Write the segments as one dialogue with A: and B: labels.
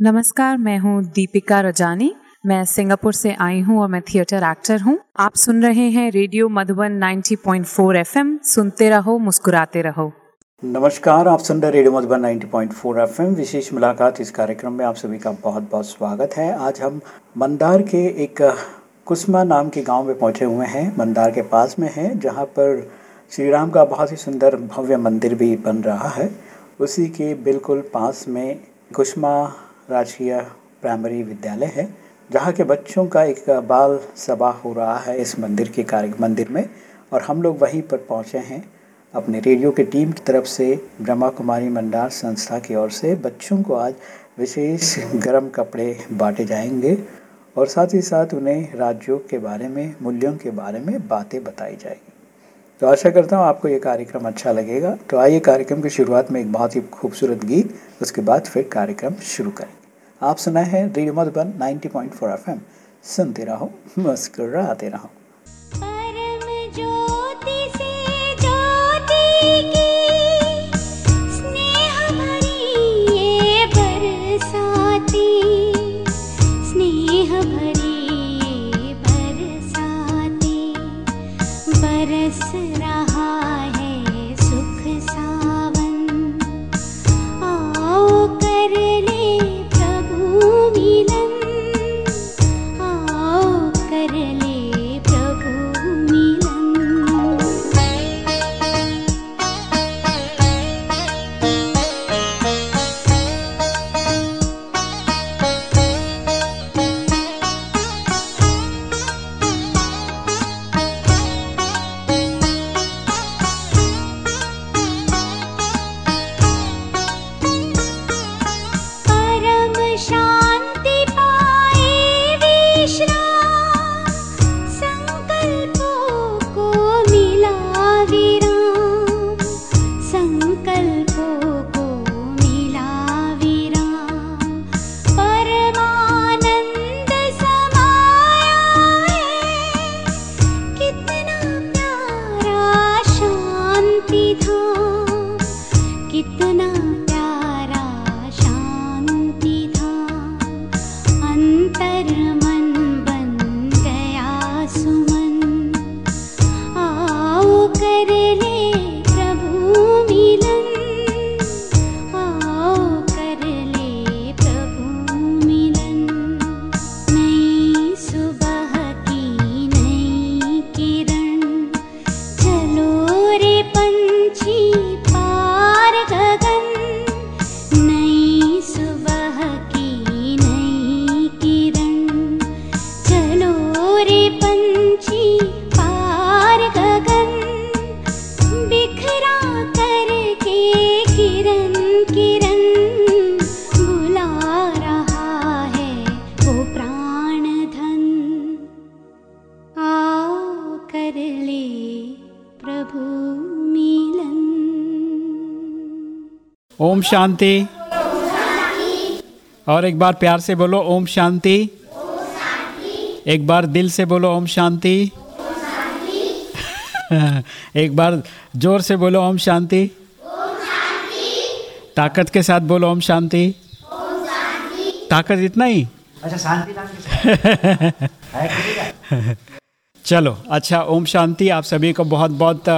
A: नमस्कार, मैं हूँ दीपिका रजानी। मैं सिंगापुर से आई हूँ और मैं थिएटर एक्टर हूँ। आप सुन रहे हैं रेडियो मधुबन 90.4 एफएम। सुनते रहो, मुस्कुराते रहो।
B: नमस्कार, आप सुन रहे रेडियो मधुबन 90.4 एफएम। विशेष मुलाकात इस कार्यक्रम में आप सभी का बहुत बहुत स्वागत है। आज हम मंदार के एक कुसमा नाम के गाँव में पहुँचे हुए हैं। मंदार के पास में है, जहाँ पर श्री राम का बहुत ही सुंदर भव्य मंदिर भी बन रहा है। उसी के बिल्कुल पास में कुसमा राजकीय प्राइमरी विद्यालय है, जहाँ के बच्चों का एक बाल सभा हो रहा है इस मंदिर के कार्य, मंदिर में। और हम लोग वहीं पर पहुँचे हैं, अपने रेडियो के टीम की तरफ़ से, ब्रह्मा कुमारी मंडार संस्था की ओर से। बच्चों को आज विशेष गर्म कपड़े बांटे जाएँगे और साथ ही साथ उन्हें राजयोग के बारे में, मूल्यों के बारे में बातें बताई जाएगी। तो आशा करता हूँ आपको ये कार्यक्रम अच्छा लगेगा। तो आइए कार्यक्रम की शुरुआत में एक बहुत ही खूबसूरत गीत, उसके बाद फिर कार्यक्रम शुरू करेंगे आप सुना है रेडियो मधुबन 90.4 एफएम। सुनते रहो, मुस्कुराते रहो।
C: शांति। और एक बार प्यार से बोलो ओम शांति। एक बार दिल से बोलो ओम शांति। एक बार ज़ोर से बोलो ओम शांति। ताकत के साथ बोलो ओम शांति। ताकत इतना ही? अच्छा शांति चलो अच्छा ओम शांति। आप सभी को बहुत बहुत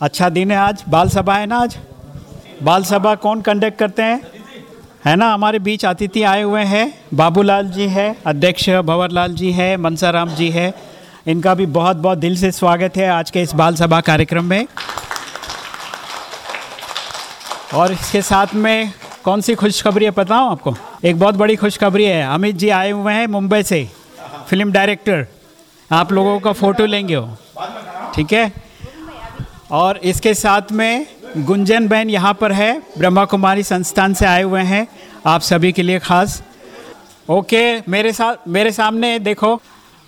C: अच्छा दिन है आज। बाल सभा है ना आज? बाल सभा कौन कंडक्ट करते हैं? है ना? हमारे बीच अतिथि आए हुए हैं। बाबूलाल जी है, अध्यक्ष भंवरलाल जी है, मनसाराम जी है। इनका भी बहुत बहुत दिल से स्वागत है आज के इस बाल सभा कार्यक्रम में। और इसके साथ में कौन सी खुशखबरी है बताऊँ आपको? एक बहुत बड़ी खुशखबरी है। अमित जी आए हुए हैं मुंबई से। Film director. आप लोगों का फ़ोटो लेंगे हो ठीक है? और इसके साथ में गुंजन बहन यहाँ पर है ब्रह्मा कुमारी संस्थान से आए हुए हैं, आप सभी के लिए खास। ओके, मेरे साथ मेरे सामने देखो,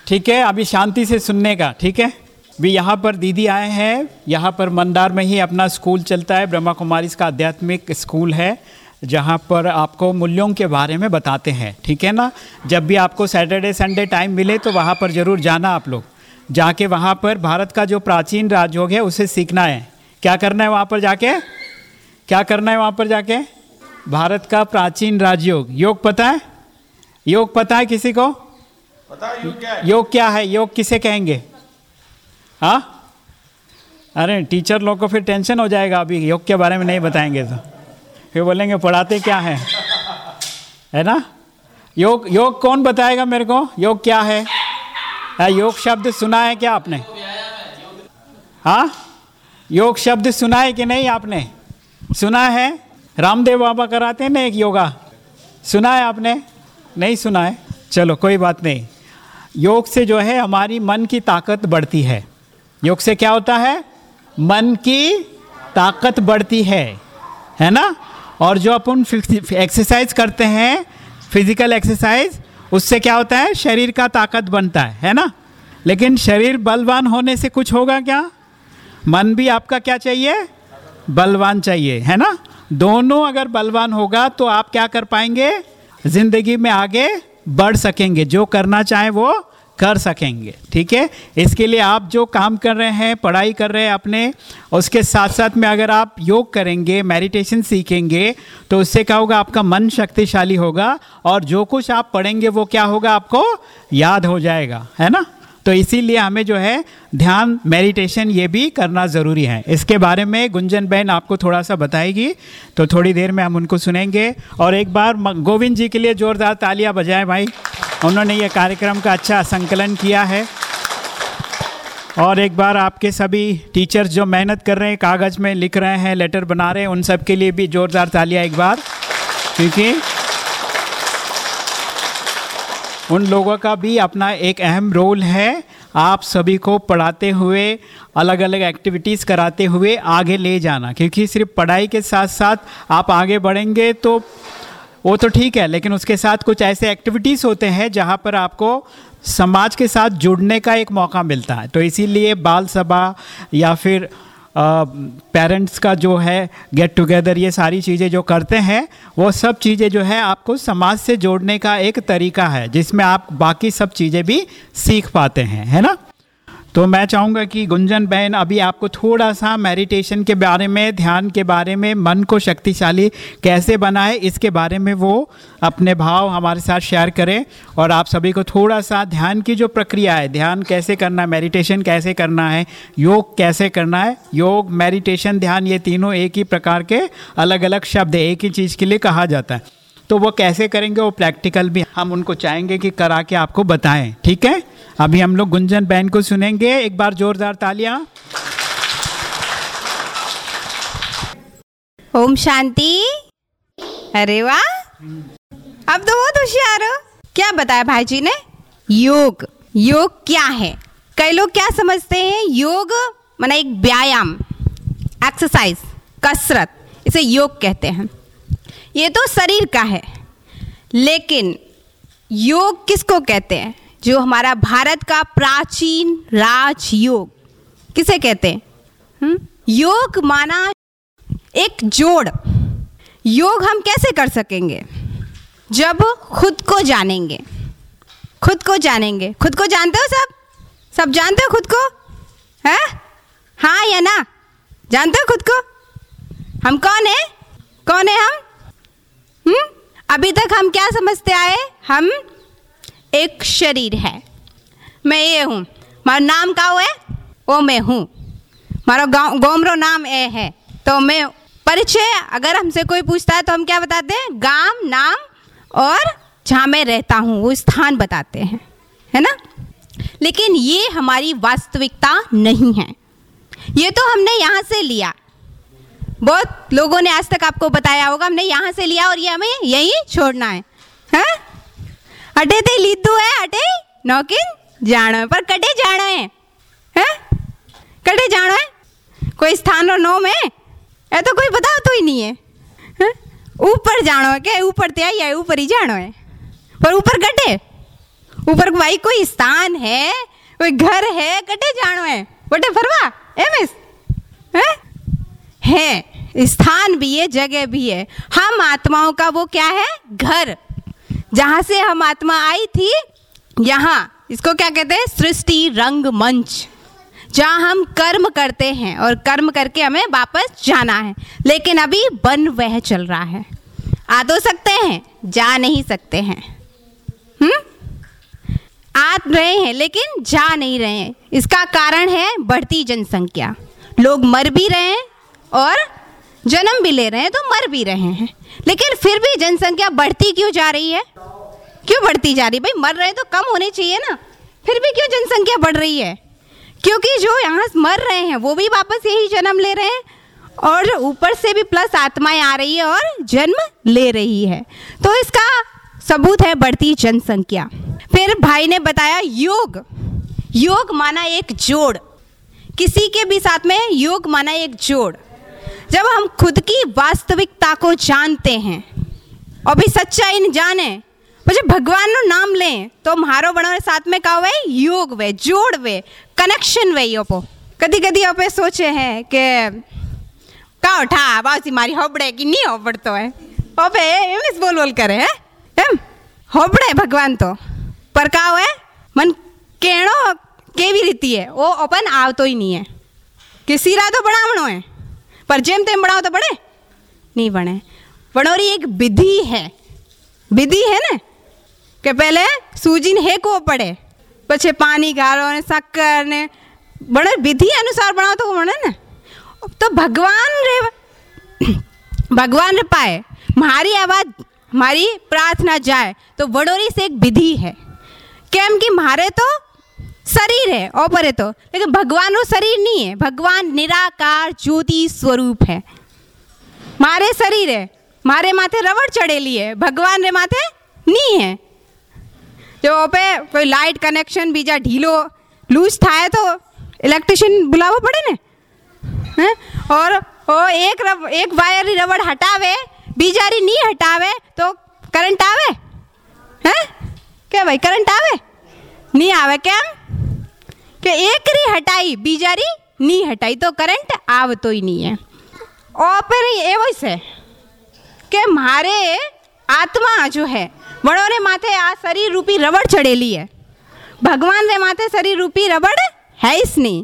C: ठीक है, अभी शांति से सुनने का, ठीक है? भी यहाँ पर दीदी आए हैं, यहाँ पर मंदार में ही अपना स्कूल चलता है ब्रह्मा कुमारी का आध्यात्मिक स्कूल है, जहाँ पर आपको मूल्यों के बारे में बताते हैं, ठीक है ना? जब भी आपको सैटरडे, संडे टाइम मिले तो वहाँ पर ज़रूर जाना आप लोग। जाके वहाँ पर भारत का जो प्राचीन राजयोग है, उसे सीखना है। क्या करना है वहाँ पर जाके? क्या करना है वहाँ पर जाके? भारत का प्राचीन राजयोग। योग पता है? योग पता है किसी को?
D: पता है योग क्या है?
C: योग क्या है? योग किसे कहेंगे? हाँ? अरे टीचर लोग को फिर टेंशन हो जाएगा अभी। योग के बारे में नहीं बताएँगे तो। फिर बोलेंगे पढ़ाते क्या है? है ना? योग योग कौन बताएगा मेरे को? योग क्या है? योग शब्द सुना है क्या आपने? हाँ? योग शब्द सुना है कि नहीं आपने? सुना है? रामदेव बाबा कराते हैं ना एक योगा? सुना है आपने? नहीं सुना है? चलो, कोई बात नहीं। योग से जो है, हमारी मन की ताकत बढ़ती है। योग से क्या होता है? मन की ताकत बढ़ती है। है ना? और जो अपन एक्सरसाइज करते हैं फ़िज़िकल एक्सरसाइज उससे क्या होता है? शरीर का ताकत बनता है है ना? लेकिन शरीर बलवान होने से कुछ होगा क्या? मन भी आपका क्या चाहिए? बलवान चाहिए, है ना? दोनों अगर बलवान होगा तो आप क्या कर पाएँगे? ज़िंदगी में आगे बढ़ सकेंगे। जो करना चाहें वो कर सकेंगे, ठीक है? इसके लिए आप जो काम कर रहे हैं, पढ़ाई कर रहे हैं अपने, उसके साथ साथ में अगर आप योग करेंगे, मेडिटेशन सीखेंगे तो उससे क्या होगा? आपका मन शक्तिशाली होगा और जो कुछ आप पढ़ेंगे वो क्या होगा? आपको याद हो जाएगा, है ना? तो इसीलिए हमें जो है ध्यान मेडिटेशन ये भी करना ज़रूरी है। इसके बारे में गुंजन बहन आपको थोड़ा सा बताएगी तो थोड़ी देर में हम उनको सुनेंगे। और एक बार गोविंद जी के लिए ज़ोरदार तालियाँ बजाएँ भाई। उन्होंने ये कार्यक्रम का अच्छा संकलन किया है। और एक बार आपके सभी टीचर्स जो मेहनत कर रहे हैं, कागज़ में लिख रहे हैं लेटर बना रहे हैं, उन सब के लिए भी ज़ोरदार तालियाँ एक बार। क्योंकि उन लोगों का भी अपना एक अहम रोल है। आप सभी को पढ़ाते हुए अलग अलग एक्टिविटीज़ कराते हुए आगे ले जाना, क्योंकि सिर्फ़ पढ़ाई के साथ साथ आप आगे बढ़ेंगे तो वो तो ठीक है, लेकिन उसके साथ कुछ ऐसे एक्टिविटीज़ होते हैं जहाँ पर आपको समाज के साथ जुड़ने का एक मौका मिलता है। तो इसीलिए बाल सभा या फिर पेरेंट्स का जो है गेट टुगेदर ये सारी चीज़ें जो करते हैं, वो सब चीज़ें जो है आपको समाज से जोड़ने का एक तरीका है, जिसमें आप बाकी सब चीज़ें भी सीख पाते हैं, है ना? तो मैं चाहूँगा कि गुंजन बहन, अभी आपको थोड़ा सा मेडिटेशन के बारे में, ध्यान के बारे में, मन को शक्तिशाली कैसे बनाए, इसके बारे में वो अपने भाव हमारे साथ शेयर करें। और आप सभी को थोड़ा सा ध्यान की जो प्रक्रिया है, ध्यान कैसे करना है मेडिटेशन कैसे करना है, योग कैसे करना है, योग मेडिटेशन ध्यान, ये तीनों एक ही प्रकार के अलग अलग शब्द एक ही चीज़ के लिए कहा जाता है। तो वो कैसे करेंगे, वो प्रैक्टिकल भी हम उनको चाहेंगे कि करा के आपको बताएँ, ठीक है? अभी हम लोग गुंजन बहन को सुनेंगे। एक बार जोरदार तालियाँ।
E: ओम शांति। अरे वाह। अब तो बहुत होशियार हो। क्या बताया भाई जी ने? योग। योग क्या है? कई लोग क्या समझते हैं? योग माना एक व्यायाम। एक्सरसाइज कसरत, इसे योग कहते हैं। ये तो शरीर का है। लेकिन योग किसको कहते हैं? जो हमारा भारत का प्राचीन राजयोग। किसे कहते हैं? हम्म? योग माना एक जोड़। योग हम कैसे कर सकेंगे? जब खुद को जानेंगे। खुद को जानेंगे। खुद को जानते हो सब? सब जानते हो खुद को? है? हाँ या ना? जानते हो खुद को? हम कौन है? कौन है हम? हुँ? अभी तक हम क्या समझते आए? हम एक शरीर है। मैं ये हूँ। मारा नाम का है? वो मैं हूँ। मारो गाँव, गोमरो नाम ए है। तो मैं परिचय, अगर हमसे कोई पूछता है तो हम क्या बताते हैं? गाँव, नाम और जहाँ मैं रहता हूँ, वो स्थान बताते हैं। है ना? लेकिन ये हमारी वास्तविकता नहीं है। ये तो हमने यहाँ से लिया। बहुत लोगों ने आज तक आपको बताया होगा, हमने यहाँ से लिया और ये हमें यही छोड़ना है। हा? अटे ते लीधु है, अटे? नौकिन? जानो पर कटे जानो है। हा? कटे जानो है? कोई स्थान और नाम है? ये तो कोई बताओ तो ही नहीं है। ऊपर जानो है क्या? ऊपर ते आई ऊपर ही जानो है। पर ऊपर कटे? ऊपर भाई कोई स्थान है? कोई घर है? कटे जानो है। बटे फरवा एम एस है? है। स्थान भी है, जगह भी है। हम आत्माओं का वो क्या है? घर। जहाँ से हम आत्मा आई थी, यहाँ। इसको क्या कहते हैं? सृष्टि रंग मंच, जहाँ हम कर्म करते हैं और कर्म करके हमें वापस जाना है। लेकिन अभी बन वह चल रहा है। आ तो सकते हैं, जा नहीं सकते हैं। हम्म? आ रहे हैं, लेकिन जा नहीं रहे हैं। इसका कारण है बढ़ती जनसंख्या। लोग मर भी रहे हैं और जन्म भी ले रहे हैं तो मर भी रहे हैं। लेकिन फिर भी जनसंख्या बढ़ती क्यों जा रही है? क्यों बढ़ती जा रही है? भाई, मर रहे तो कम होने चाहिए ना। फिर भी क्यों जनसंख्या बढ़ रही है? क्योंकि जो यहाँ मर रहे हैं, वो भी वापस यही जन्म ले रहे हैं और ऊपर से भी प्लस आत्माएँ आ रही है और जन्म ले रही है। तो इसका सबूत है बढ़ती जनसंख्या। फिर भाई ने बताया योग। योग माना एक जोड़। किसी के भी साथ में योग माना एक जोड़। जब हम खुद की वास्तविकता को जानते हैं और भी सच्चाई जाने પછી ભગવાનનું નામ લે તો મારો બનો સાથ में का हुए योग वे जोड़ वे कनेक्शन वे यो पो कदी कदी अपे सोचे हैं कि का उठा बासी मारी होबड़े की नहीं होबड़तो है ओपे एम इस बोल बोल करे है એમ હોબળે ભગવાન તો પર કા હોય મન કેણો કેવી રીતિ હે ઓ ઓપન આવતોય નહીં હે કે સિરા તો બનાવણો હે पर जेम तेम बढ़ाओ तो बढ़े नहीं बढ़े बड़ोरी एक विधि है। विधि है ना? कि पहले सूजी ने हेको पड़े, पछे पानी गारो ने, शक्कर ने। बड़े विधि अनुसार बनाओ तो बने ना? तो भगवान रे भगवान रे पाए, मारी आवाज़, मारी प्रार्थना जाए तो वडोरी से एक विधि है। केम की मारे तो शरीर है ऊपर है तो। लेकिन भगवान वो शरीर नहीं है। भगवान निराकार ज्योति स्वरूप है। मारे शरीर है मारे माथे रवड़ चढ़ेली है भगवान रे माथे नहीं है। जो ओपे कोई लाइट कनेक्शन बीजा ढीलो लूज थाए तो इलेक्ट्रिशियन बुलावो पड़े ने? है? और ओ एक रब, एक वायर री रबड़ हटावे बीजारी नहीं हटावे तो करंट आवे? है? क्या भाई करंट आवे? नहीं आवे क्या? कि एक री हटाई बीजारी नी हटाई तो करंट आव तो ही नहीं है और पर एवं से કે મારે આત્મા હજુ હે વણોને માથે આ શરીર રૂપી રબડ ચડેલી હે ભગવાનને માથે શરીર રૂપી રબડ હૈસ નહીં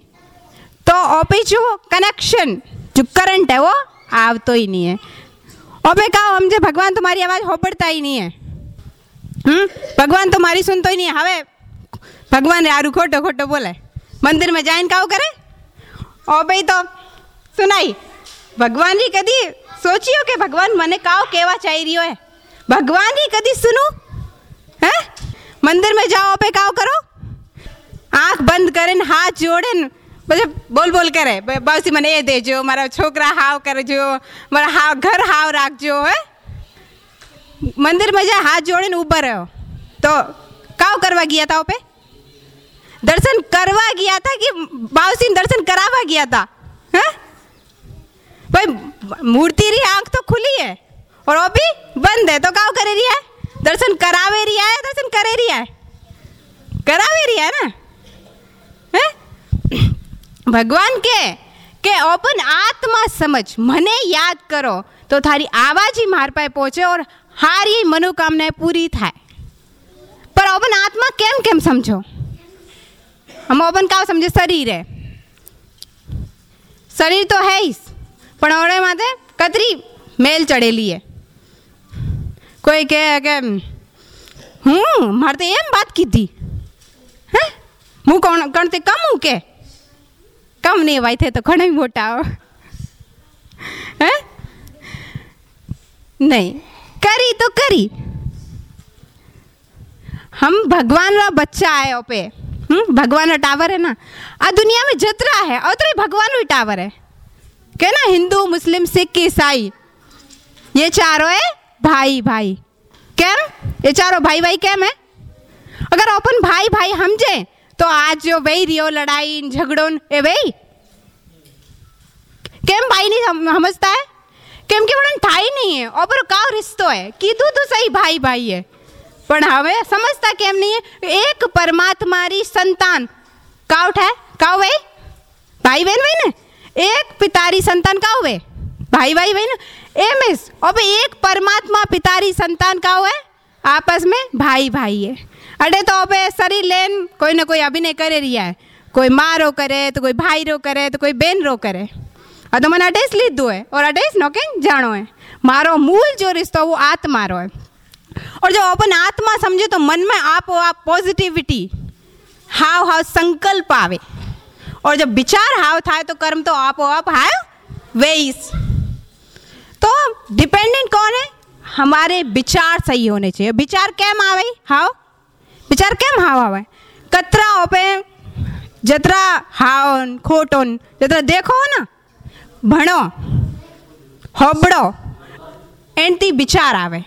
E: તો ઓપે જો કનેક્શન જો કરંટ હે વો આવતો ही નહીં હે ઓપે કહો સમજે ભગવાન તમારી અવાજ હોપડતા ही નહીં હે હમ ભગવાન તો મારી સુનતો નહીં હવે ભગવાન આરું ખોટો ખોટો બોલે मंदिर में जाए का करे? ओ भाई तो सुनाई, भगवान जी कदी सोचियो के भगवान मने काओ केवा चाह रही है? भगवान जी कदी सुनो? है? मंदिर में जाओ पे काओ करो? आँख बंद करें, हाथ जोड़े मतलब बोल बोल करे बाउसी मने ये दे जो, मारा छोकरा हाव कर जो, मारा हाव, घर हाव राख जो, है? मंदिर में जाए, हाथ जोड़े, ऊपर रहो तो काव करवा गया था पे दर्शन करवा गया था कि बावसिन दर्शन करावा गया था? हाँ? भाई, मूर्ति रही, आँख तो खुली है। और वो भी बंद है तो क्या करे रही है? दर्शन करावे रही है दर्शन करे रही है? करावे रही है ना? है? भगवान के के ओपन आत्मा समझ, मने याद करो तो थारी आवाज़ ही मार पाए पहुँचे और हारी मनोकामनाएँ पूरी થાય पर ओपन आत्मा केम केम समझो? हम अपन का समझे शरीर है। शरीर तो है ही। पण माते, कतरी मेल चढ़ेली है। कोई कह के हूँ हम्म, मारते तो एम बात की थी हैं? हूँ कौन कौन ते कम हूँ के? कम नहीं भाई थे तो घणो मोटा हो? हैं? नहीं। करी तो करी। हम भगवान रा बच्चा आए पे। हम्म भगवान रा टावर है ना आ दुनिया में जतरा है उतरे भगवान रो टावर है क्या ना हिंदू मुस्लिम सिख ईसाई ये चारों है भाई भाई केम ये चारों भाई भाई केम है अगर अपन भाई भाई समझे तो आज जो वही रियो लड़ाई झगड़ो ए वही કેમ ભાઈ નહીં સમજતા है કેમ કે મને થાય નહીં है और કાવ रिश्तो है કીધું તો સહી ભાઈ ભાઈ है પણ હવે સમજતા કેમ નહીં એક પરમાત્મારી સંતાન કાવ થાય કાવ ભાઈ ભાઈ બહેન ભાઈ ને એક પિતારી સંતાન કાવ વે भाई भाई भाई ना एम एस अब एक परमात्मा पितारी संतान का है आपस में भाई भाई है अरे तो अब शरीर लेन कोई ना कोई अभिनय करे रिया है कोई माँ रो करे तो कोई भाई रो करे तो कोई बहन रो करे આ તો મને અટેસ લીધું હોય और अटेस નો કે જાણો है મારો मूल जो रिश्तो वो आत्मा रो है और जब अपन आत्मा समझे तो मन में आप आप पॉजिटिविटी हाव हाव संकल्प आवे और जब विचार हाव થાય तो कर्म तो आप आप हाव वेइस तो डिपेंडेंट कौन है हमारे विचार सही होने चाहिए विचार કેમ આવે હાવ વિચાર કેમ હાવ આવે કતરા ઓપે જતરા હાવ ખોટો જતરા દેખો ને ભણો હોબળો એનથી વિચાર આવે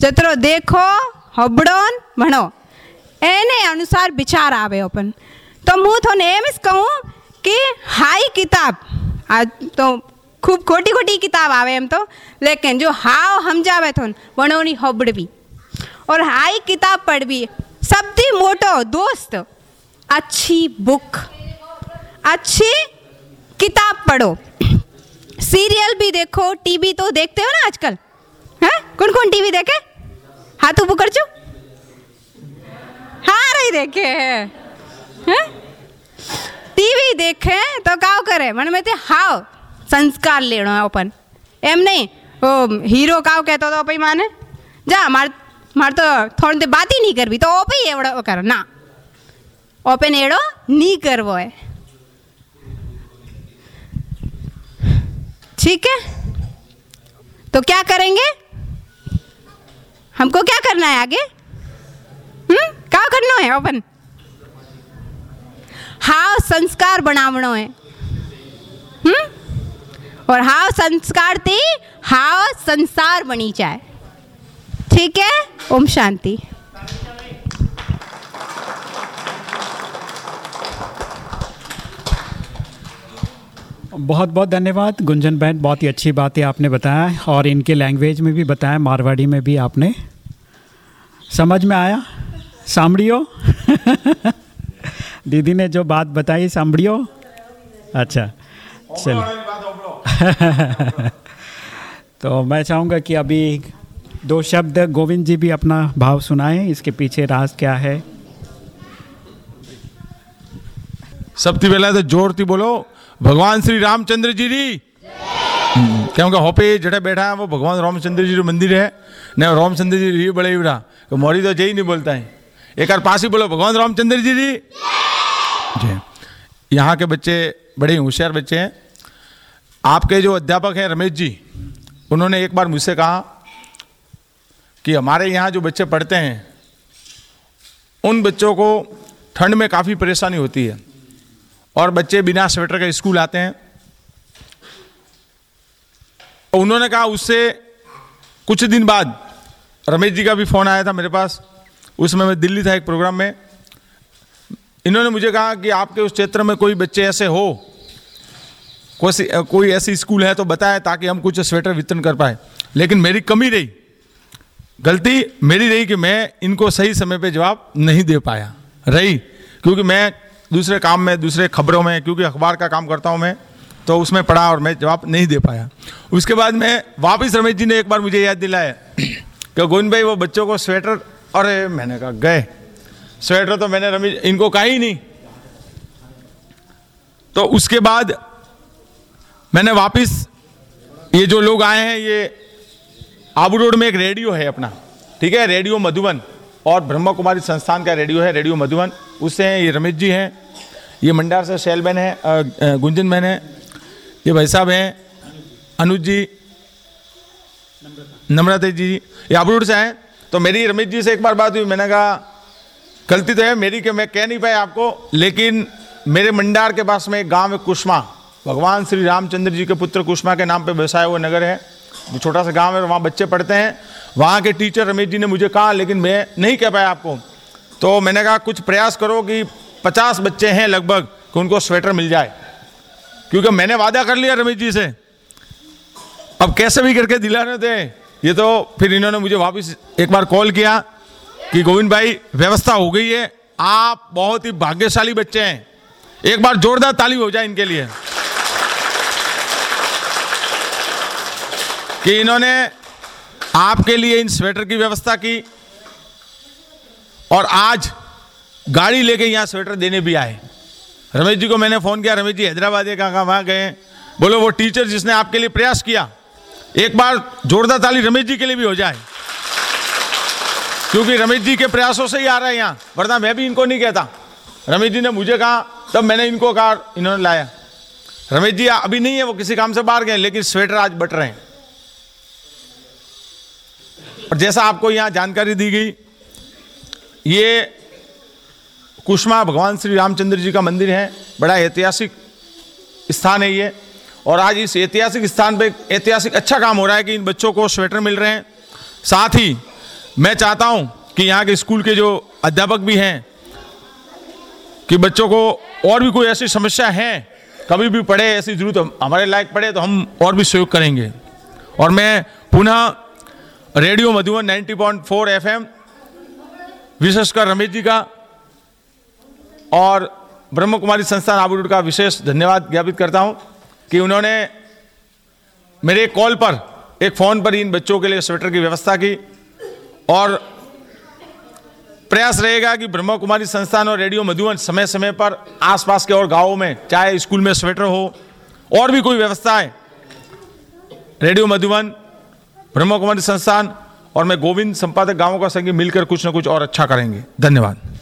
E: જેતરો દેખો હબળો ભણો એને અનુસાર વિચાર આવે પણ તો હું થોને એમ જ કહું કે હાઈ કિતાબ આ તો ખૂબ ખોટી ખોટી કિતાબ આવે એમ તો લેકિન જો હાવ સમજાવે થોન વણોની હબડવી ઓર હાઈ કિતાબ પડવી સૌથી મોટો દોસ્ત अच्छी बुक अच्छी किताब पढ़ो सीरियल भी देखो टीवी तो देखते हो ना आजकल हैं कौन कौन टीवी देखे हाथ ऊपर कर चो हाँ रही देखे है हैं टीवी देखे तो काव करे मन में थे हाव संस्कार लेनो है अपन एम नहीं वो हीरो काव कहतो तो भाई माने जा मार મારે તો થોડી બાત નહીં કરવી તો ઓપે એવડો કરો ના ઓપે ને એડો નહીં કરવો है ठीक है तो क्या करेंगे हमको क्या करना है आगे? हम्म? क्या करना है, ओपन? हाव संस्कार बनावनो है। हम्म? और हाव संस्कार थी हाव संसार बनी जाए। ठीक है? ओम शांति।
C: बहुत बहुत धन्यवाद। गुंजन बहन, बहुत ही अच्छी बातें आपने बताया और इनके लैंग्वेज में भी बताया, मारवाड़ी में भी आपने समझ में आया? सामड़ियो दीदी ने जो बात बताई सामड़ियो अच्छा चलो। तो मैं चाहूँगा कि अभी दो शब्द गोविंद जी भी अपना भाव सुनाएँ इसके पीछे राज क्या है?
D: सबसे पहला तो ज़ोर थी बोलो भगवान श्री रामचंद्र जी री। क्योंकि होपे जटे बैठा है वो भगवान रामचंद्र जी मंदिर है। नहीं रामचंद्र जी री बड़े बिड़ा तो मोरी तो जय नहीं बोलता है। एक बार पास ही बोलो, भगवान रामचंद्र जी जी जय। यहाँ के बच्चे बड़े होशियार बच्चे हैं। आपके जो अध्यापक हैं रमेश जी, उन्होंने एक बार मुझसे कहा कि हमारे यहाँ जो बच्चे पढ़ते हैं, उन बच्चों को ठंड में काफ़ी परेशानी होती है। और बच्चे बिना स्वेटर के स्कूल आते हैं। तो उन्होंने कहा, उससे कुछ दिन बाद रमेश जी का भी फ़ोन आया था मेरे पास। उस समय मैं दिल्ली था एक प्रोग्राम में। इन्होंने मुझे कहा कि आपके उस क्षेत्र में कोई बच्चे ऐसे हो कोई कोई ऐसी स्कूल है तो बताएँ ताकि हम कुछ स्वेटर वितरण कर पाए। लेकिन मेरी कमी रही। गलती मेरी रही कि मैं इनको सही समय पे जवाब नहीं दे पाया। रही, क्योंकि मैं दूसरे काम में, दूसरे खबरों में, क्योंकि अखबार का काम करता हूँ मैं तो उसमें पढ़ा और मैं जवाब नहीं दे पाया। उसके बाद मैं वापस रमेश जी ने एक बार मुझे याद दिलाया। कि गोविंद भाई, वो बच्चों को स्वेटर अरे, मैंने कहा, गए। स्वेटर तो मैंने रमेश इनको कहा ही नहीं। तो उसके बाद मैंने वापस, ये जो लोग आए हैं, ये आबू रोड में एक रेडियो है अपना, ठीक है? रेडियो मधुबन और ब्रह्मा कुमारी संस्थान का रेडियो है, रेडियो मधुबन। उससे हैं, ये रमेश जी हैं, ये मंडार से शैल बहन है गुंजन बहन है, ये भाई साहब हैं, अनुज जी नम्रता जी, ये आबू रोड से आए तो मेरी रमेश जी से एक बार बात हुई, मैंने कहा, गलती तो है मेरी कि मैं कह नहीं पाया आपको, लेकिन मेरे मंडार के पास में एक गाँव है कुष्मा। भगवान श्री रामचंद्र जी के पुत्र कुष्मा के नाम पे बसाया हुआ नगर है। वो छोटा सा गाँव है, वहाँ बच्चे पढ़ते हैं। वहाँ के टीचर रमेश जी ने मुझे कहा, लेकिन मैं नहीं कह पाया आपको। तो मैंने कहा, कुछ प्रयास करो कि पचास बच्चे हैं लगभग, कि उनको स्वेटर मिल जाए। क्योंकि मैंने वादा कर लिया रमेश जी से। अब कैसे भी करके दिलाने थे। ये तो फिर इन्होंने मुझे वापस एक बार कॉल किया कि गोविंद भाई, व्यवस्था हो गई है। आप बहुत ही भाग्यशाली बच्चे हैं। एक बार जोरदार ताली हो जाए इनके लिए। कि इन्होंने आपके लिए इन स्वेटर की व्यवस्था की और आज गाड़ी लेके यहाँ स्वेटर देने भी आए। रमेश जी को मैंने फ़ोन किया, रमेश जी, हैदराबाद कहाँ कहाँ वहाँ गए बोलो, वो टीचर जिसने आपके लिए प्रयास किया एक बार जोरदार ताली रमेश जी के लिए भी हो जाए। क्योंकि रमेश जी के प्रयासों से ही आ रहे हैं यहाँ। वरना मैं भी इनको नहीं कहता। रमेश जी ने मुझे कहा, तब मैंने इनको कहा, इन्होंने लाया। रमेश जी, अभी नहीं है, वो किसी काम से बाहर गए, लेकिन स्वेटर आज बट रहे हैं। और जैसा आपको यहाँ जानकारी दी गई, ये कुष्मा भगवान श्री रामचंद्र जी का मंदिर है, बड़ा ऐतिहासिक स्थान है ये। और आज इस ऐतिहासिक स्थान पे ऐतिहासिक अच्छा काम हो रहा है कि इन बच्चों को स्वेटर मिल रहे हैं। साथ ही मैं चाहता हूँ कि यहाँ के स्कूल के जो अध्यापक भी हैं, कि बच्चों को और भी कोई ऐसी समस्या है, कभी भी पढ़े, ऐसी ज़रूरत हमारे लायक पड़े तो हम और भी सहयोग करेंगे। और मैं पुनः रेडियो मधुबन 90.4 एफएम, विशेषकर रमेश जी का और ब्रह्म कुमारी संस्थान आबूड का विशेष धन्यवाद ज्ञापित करता हूँ। कि उन्होंने मेरे कॉल पर, एक फ़ोन पर इन बच्चों के लिए स्वेटर की व्यवस्था की और प्रयास रहेगा कि ब्रह्मा कुमारी संस्थान और रेडियो मधुबन समय समय पर आसपास के और गाँवों में, चाहे स्कूल में स्वेटर हो, और भी कोई व्यवस्था है रेडियो मधुबन, ब्रह्मा कुमारी संस्थान और मैं गोविंद, संपादक गाँवों का संगी मिलकर कुछ ना कुछ और अच्छा करेंगे। धन्यवाद।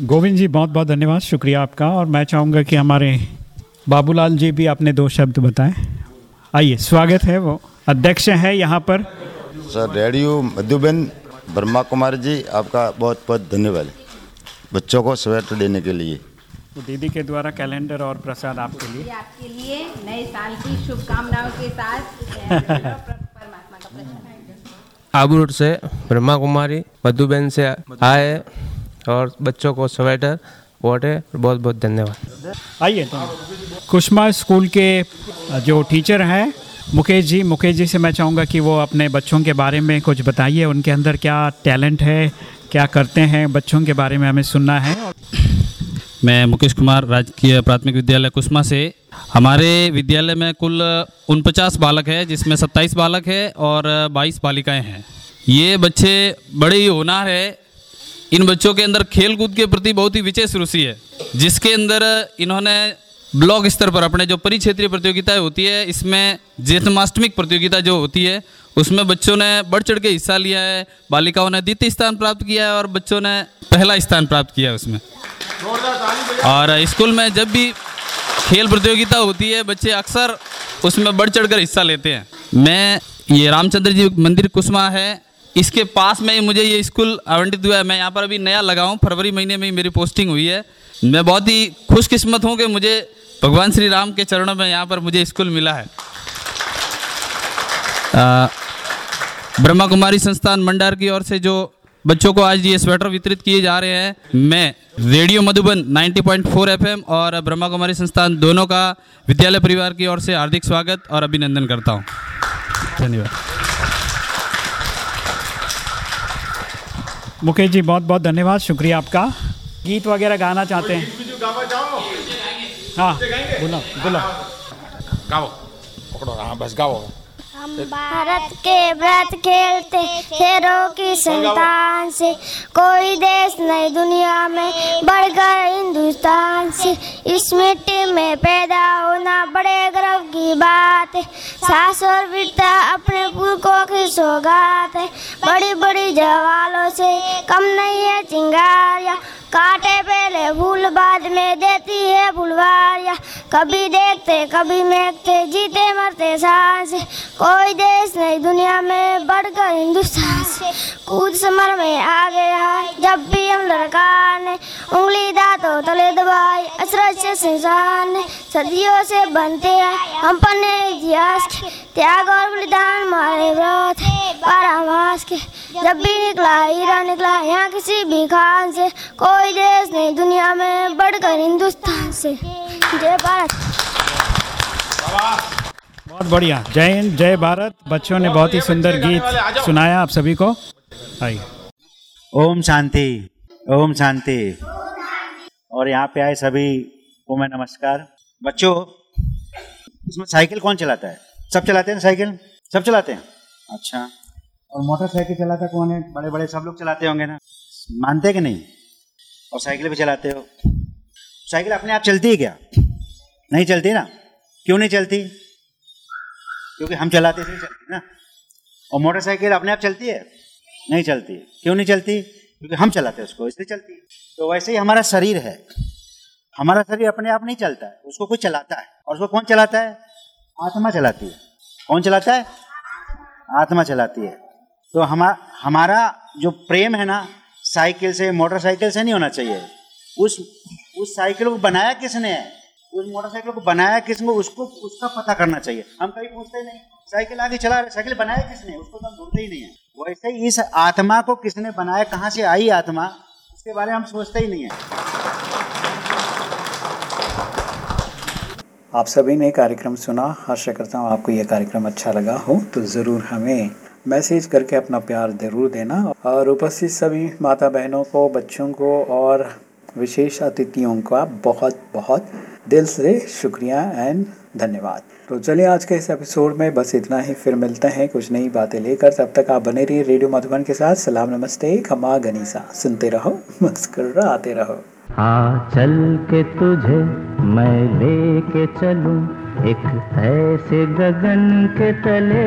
C: गोविंद जी बहुत बहुत धन्यवाद शुक्रिया आपका। और मैं चाहूँगा कि हमारे बाबूलाल जी भी आपने दो शब्द बताएँ। आइए स्वागत है वो। अध्यक्ष हैं यहाँ पर।
F: सर रेडियो मधुबन ब्रह्मा कुमार जी आपका बहुत बहुत धन्यवाद। बच्चों को स्वेटर देने के लिए।
C: तो दीदी के द्वारा कैलेंडर और प्रसाद आपके लिए।
E: आपके लिए नए साल की शुभकामनाओं के साथ परमात्मा का
G: आबू रोड से ब्रह्मा कुमारी मधुबेन से आए। और बच्चों को स्वेटर वोटे बहुत बहुत धन्यवाद।
C: आइए कुशमा स्कूल के जो टीचर हैं मुकेश जी मुकेश जी से मैं चाहूँगा कि वो अपने बच्चों के बारे में कुछ बताइए उनके अंदर क्या टैलेंट है क्या करते हैं बच्चों के बारे में हमें सुनना है।
H: मैं मुकेश कुमार राजकीय प्राथमिक विद्यालय कुष्मा से। हमारे विद्यालय में कुल उनपचास बालक है जिसमें सत्ताईस बालक है और बाईस बालिकाएँ हैं। ये बच्चे बड़े ही होनार है इन बच्चों के अंदर खेल कूद के प्रति बहुत ही विशेष रुचि है, जिसके अंदर इन्होंने ब्लॉक स्तर पर अपने जो परिक्षेत्रीय प्रतियोगिताएँ होती है, इसमें जन्माष्टमिक प्रतियोगिता जो होती है, उसमें बच्चों ने बढ़ चढ़ के हिस्सा लिया है, बालिकाओं ने द्वितीय स्थान प्राप्त किया है और बच्चों ने पहला स्थान प्राप्त किया है उसमें। और स्कूल में जब भी खेल प्रतियोगिता होती है, बच्चे अक्सर उसमें बढ़ चढ़ कर हिस्सा लेते हैं। मैं, ये रामचंद्र जी मंदिर कुसमा है इसके पास में मुझे ये स्कूल आवंटित हुआ है। मैं यहाँ पर अभी नया लगा हूँ। फरवरी महीने में ही मेरी पोस्टिंग हुई है। मैं बहुत ही खुशकिस्मत हूँ कि मुझे भगवान श्री राम के चरणों में यहाँ पर मुझे स्कूल मिला है। ब्रह्मा कुमारी संस्थान मंडार की ओर से जो बच्चों को आज ये स्वेटर वितरित किए जा रहे हैं, मैं रेडियो मधुबन 90.4 एफएम और ब्रह्मा कुमारी संस्थान दोनों का विद्यालय परिवार की ओर से हार्दिक स्वागत और अभिनंदन करता हूँ। धन्यवाद।
C: मुकेश जी बहुत बहुत धन्यवाद शुक्रिया आपका। गीत वगैरह गाना चाहते हैं? हाँ। बोलो बोलो।
D: गाओ। पकड़ो हाँ बस गाओ।
I: हम भारत के व्रत खेलते शेरों की संतान से। कोई देश नहीं दुनिया में बढ़कर हिंदुस्तान से। इस मिट्टी में पैदा होना बड़े गर्व की बात है। सास और वीरता अपने सौगात है। बड़ी बड़ी जवालों से कम नहीं है चिंगारियाँ। काटे पहले भूल बाद में देती है फुलवारियाँ कभी देखते, कभी महकते जीते, मरते सांस। कोई देश नहीं, दुनिया में बढ़कर हिंदुस्तान से। कूद समर में आ गया जब भी हम लड़का ने उंगली दांतों तले दबाई असरत से संसार सदियों से बनते हैं हम पन्ने इतिहास के। त्याग और बलिदान मारे व्रत, बारह मास के। जब भी निकला, हीरा निकला, यहाँ किसी भी खान से। कोई देश नहीं दुनिया में बढ़कर हिंदुस्तान से। जय भारत।
C: बहुत बढ़िया। जय हिंद जय भारत। बच्चों ने बहुत ही सुंदर गीत सुनाया आप सभी को। आइए।
J: ओम शांति ओम शांति। और यहाँ पे आए सभी को मैं नमस्कार। बच्चों इसमें साइकिल कौन चलाता है? सब चलाते हैं साइकिल? सब चलाते हैं? अच्छा। और मोटरसाइकिल चलाता कौन है? बड़े बड़े सब लोग चलाते होंगे ना। मानते कि नहीं? और साइकिल भी चलाते हो। साइकिल अपने आप चलती है क्या? नहीं चलती ना? क्यों नहीं चलती? क्योंकि हम चलाते इसलिए चलती ना। और मोटरसाइकिल अपने आप चलती है? नहीं चलती। क्यों नहीं चलती? क्योंकि हम चलाते हैं उसको, इसलिए चलती है। तो वैसे ही हमारा शरीर है। हमारा शरीर अपने आप नहीं चलता है, उसको कोई चलाता है। और उसको कौन चलाता है? आत्मा चलाती है। कौन चलाता है? आत्मा चलाती है। तो हमा, हमारा जो प्रेम है ना साइकिल से, मोटरसाइकिल से नहीं होना चाहिए। उस उस साइकिल को बनाया किसने? है उस मोटरसाइकिल को बनाया किसने? उसको, उसका पता करना चाहिए। हम कहीं पूछते नहीं। साइकिल आगे चला रहे, साइकिल बनाया किसने? उसको तो हम ढूंढते ही नहीं है। वैसे ही इस आत्मा को किसने बनाया, कहाँ से आई आत्मा, उसके बारे में हम सोचते ही नहीं है।
B: आप सभी ने कार्यक्रम सुना। आशा करता हूँ आपको यह कार्यक्रम अच्छा लगा हो तो ज़रूर हमें मैसेज करके अपना प्यार ज़रूर देना और उपस्थित सभी माता बहनों को, बच्चों को और विशेष अतिथियों का बहुत बहुत दिल से शुक्रिया एंड धन्यवाद। तो चलिए आज के इस एपिसोड में बस इतना ही। फिर मिलते हैं कुछ नई बातें लेकर। तब तक आप बने रहिए रेडियो मधुबन के साथ। सलाम, नमस्ते, खमा, गनीसा। सुनते रहो मस्कर आते रहो।
K: हाँ चल के तुझे मैं लेके चलूँ एक ऐसे गगन के तले।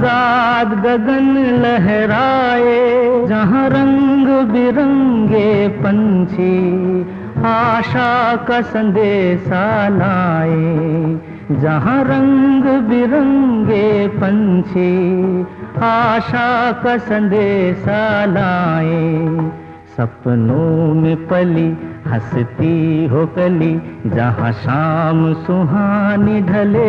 K: आज़ाद गगन लहराए, जहाँ रंग बिरंगे पंछी आशा का संदेशा लाए, जहाँ रंग बिरंगे पंछी आशा का संदेशा लाए। सपनों में पली, हंसती हो कली जहाँ शाम सुहानी ढले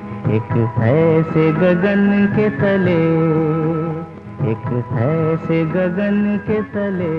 K: एक ऐसे गगन के तले एक ऐसे गगन के तले।